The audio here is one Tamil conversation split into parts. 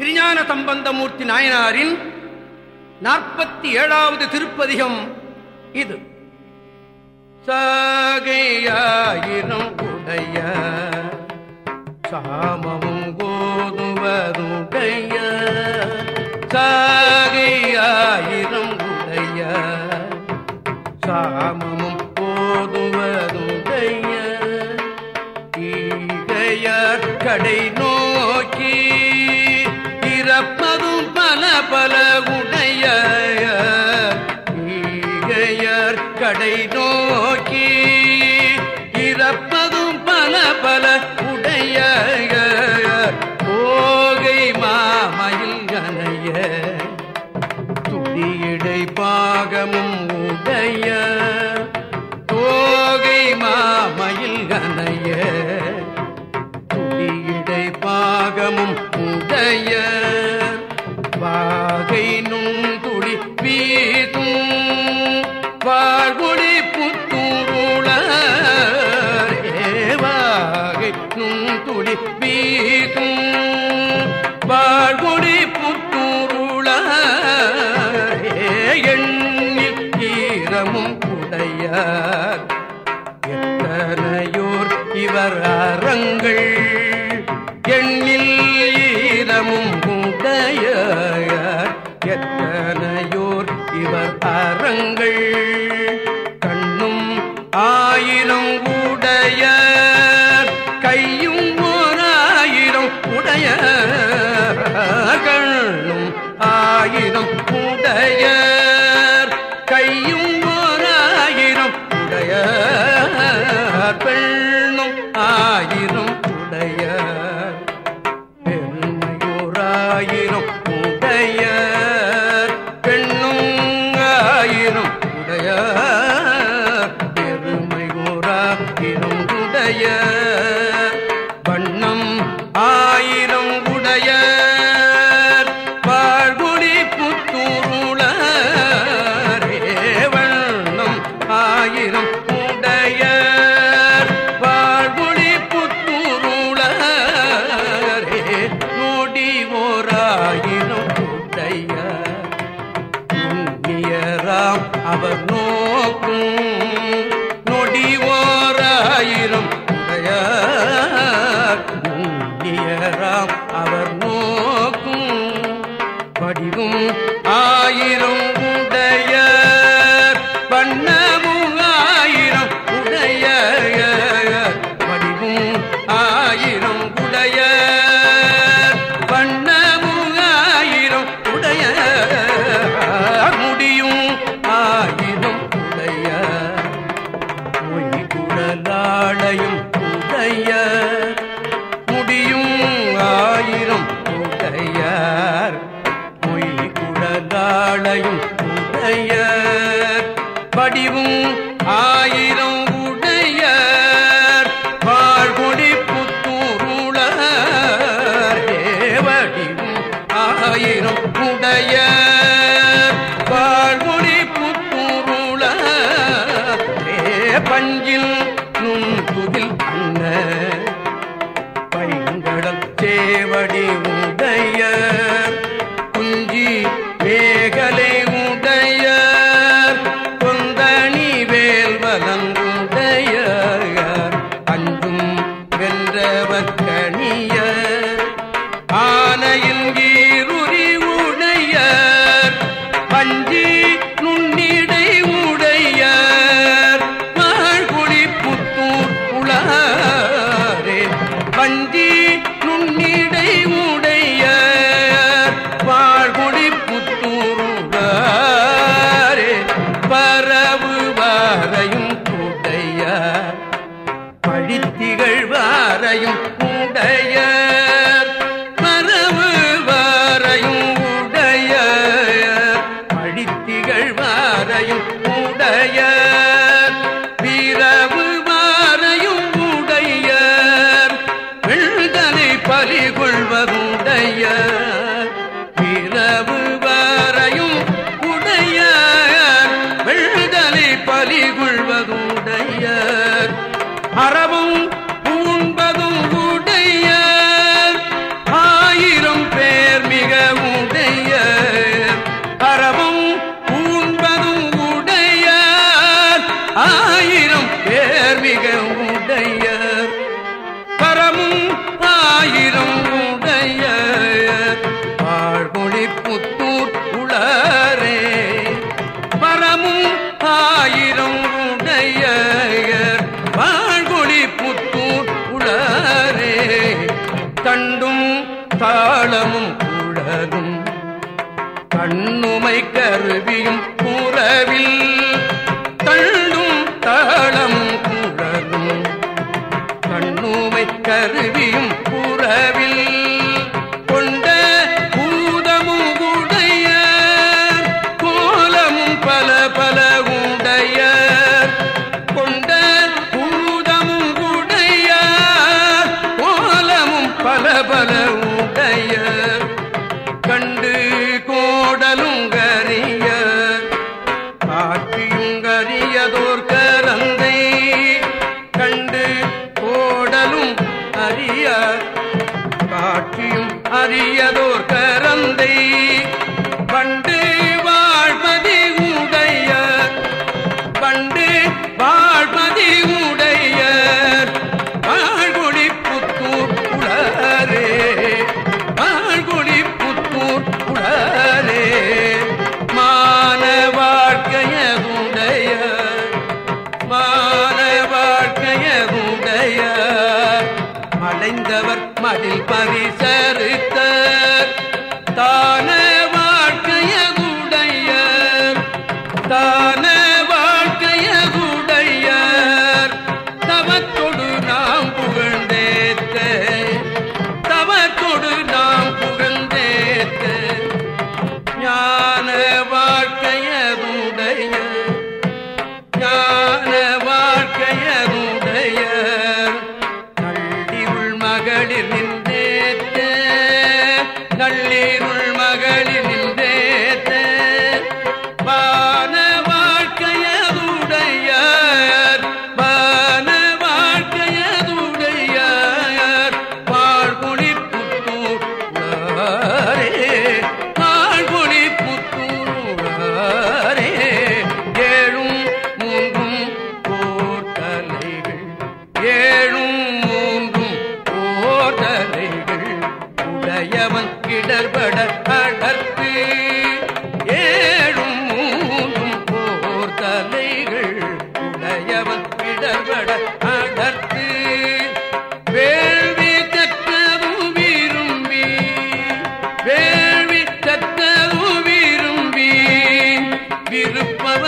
திருஞான சம்பந்தமூர்த்தி நாயனாரின் நாற்பத்தி ஏழாவது திருப்பதிகம் இது. சாகையாயினும் உடைய சாமமும் கோதுவதுடைய சாகையாயிரம் உடைய சாமமும் போதுவதுடைய ஈகையர் கடை நோ பல எத்தனையோர் இவர் அறங்கள்? Freedom. வங்கி நுண்ணிடை உடைய வாழ்குடி புத்தூருளாரே பரவு வாரையும் கூடைய பழித்திகள் வாரையும் உடைய பரவு வாரையும் தலை கருவியும் கூறவில் தள்ளும் தாளம் குழலும். கண்ணுமை கருவி அரியதோ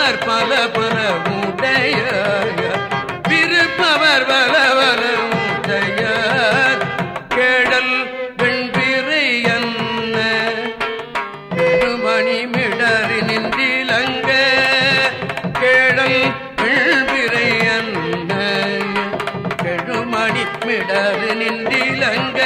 விருப்பவர் பல பல உடைய விருப்பவர் பல பல உடைய கேடல் வெண்பிறை என்ன மணி மிடறி நின்றிலங்க. கேடல் வெண்பிறை என்ன கெடுமணி மிடறு நின்றிலங்க.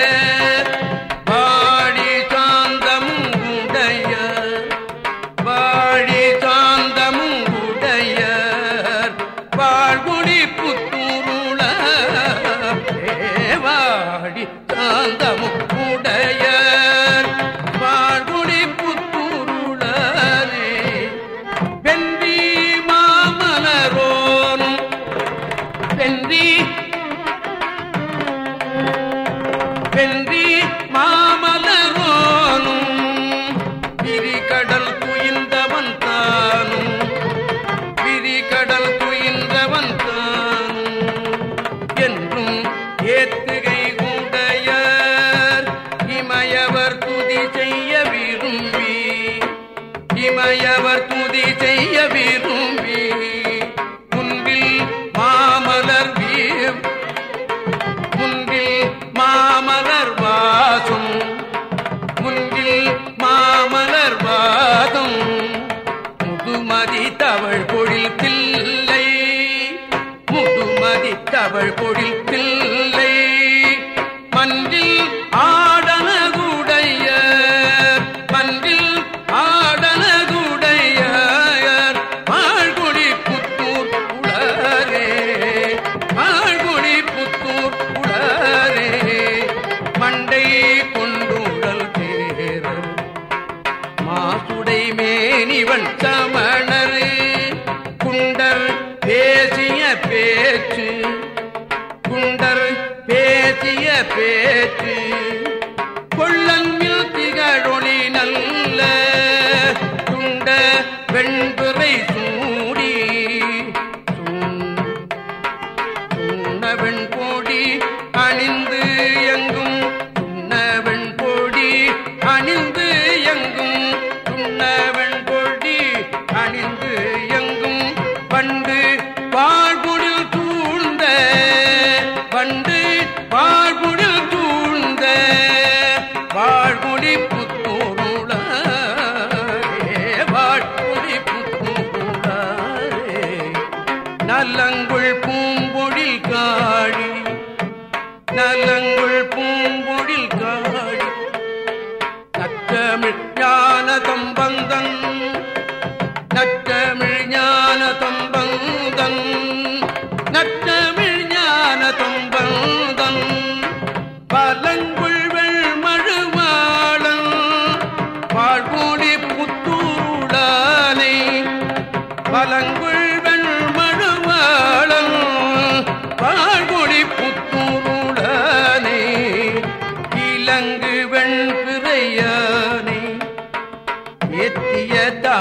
been அவள் பொழிப்பில் ஏத்திய